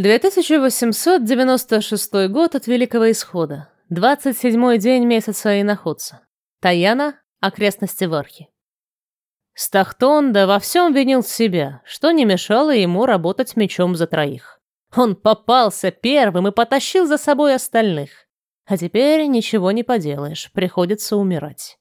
2896 год от Великого Исхода. 27-й день месяца Иноходца. Таяна, окрестности Вархи. Стахтонда во всем винил себя, что не мешало ему работать мечом за троих. Он попался первым и потащил за собой остальных. А теперь ничего не поделаешь, приходится умирать.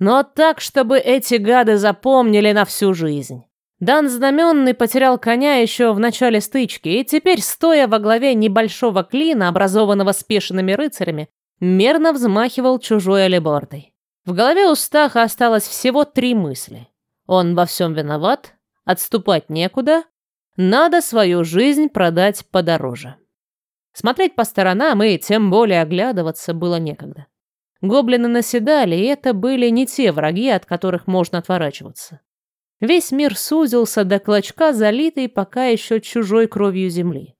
Но так, чтобы эти гады запомнили на всю жизнь. Дан Знаменный потерял коня еще в начале стычки, и теперь, стоя во главе небольшого клина, образованного спешенными рыцарями, мерно взмахивал чужой алебардой. В голове у Стаха осталось всего три мысли. Он во всем виноват, отступать некуда, надо свою жизнь продать подороже. Смотреть по сторонам и тем более оглядываться было некогда. Гоблины наседали, и это были не те враги, от которых можно отворачиваться. Весь мир сузился до клочка, залитой пока еще чужой кровью земли.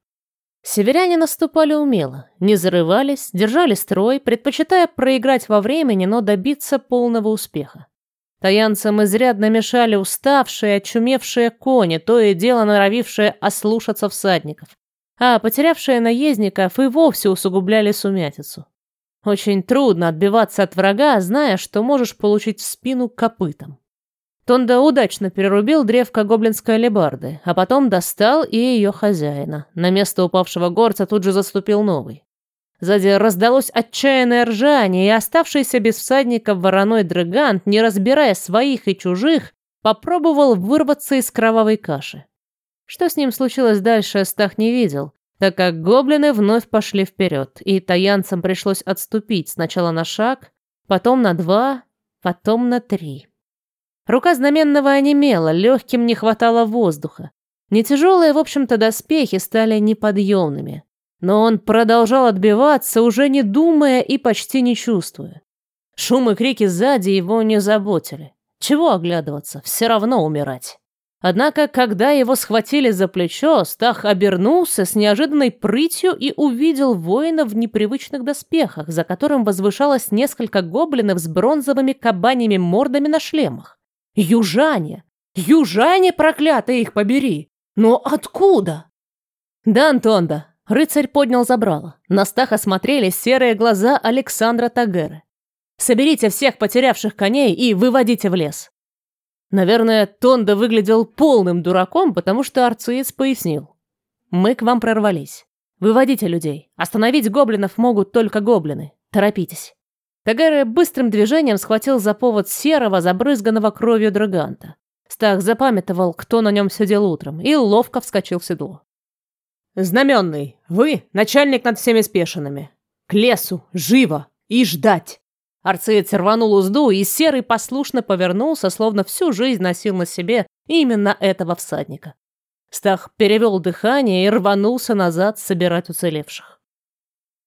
Северяне наступали умело, не зарывались, держали строй, предпочитая проиграть во времени, но добиться полного успеха. Таянцам изрядно мешали уставшие, очумевшие кони, то и дело норовившие ослушаться всадников, а потерявшие наездников и вовсе усугубляли сумятицу. Очень трудно отбиваться от врага, зная, что можешь получить в спину копытом. Тонда удачно перерубил древко гоблинской алебарды, а потом достал и ее хозяина. На место упавшего горца тут же заступил новый. Сзади раздалось отчаянное ржание, и оставшийся без всадника вороной дрыгант, не разбирая своих и чужих, попробовал вырваться из кровавой каши. Что с ним случилось дальше, Стах не видел, так как гоблины вновь пошли вперед, и таянцам пришлось отступить сначала на шаг, потом на два, потом на три. Рука знаменного онемела, легким не хватало воздуха. Нетяжелые, в общем-то, доспехи стали неподъемными. Но он продолжал отбиваться, уже не думая и почти не чувствуя. Шум и крики сзади его не заботили. Чего оглядываться, все равно умирать. Однако, когда его схватили за плечо, Стах обернулся с неожиданной прытью и увидел воина в непривычных доспехах, за которым возвышалось несколько гоблинов с бронзовыми кабаньими мордами на шлемах. Южане! Южане, проклятые их побери! Но откуда? Да, Антонда, рыцарь поднял забрало. На стах осмотрели серые глаза Александра Тагеры. Соберите всех потерявших коней и выводите в лес. Наверное, Тонда выглядел полным дураком, потому что арциец пояснил. Мы к вам прорвались. Выводите людей. Остановить гоблинов могут только гоблины. Торопитесь. Тагэра быстрым движением схватил за повод серого, забрызганного кровью драганта. Стах запамятовал, кто на нем сидел утром, и ловко вскочил в седло. «Знаменный, вы начальник над всеми спешенными. К лесу, живо и ждать!» Арциец рванул узду, и Серый послушно повернулся, словно всю жизнь носил на себе именно этого всадника. Стах перевел дыхание и рванулся назад собирать уцелевших.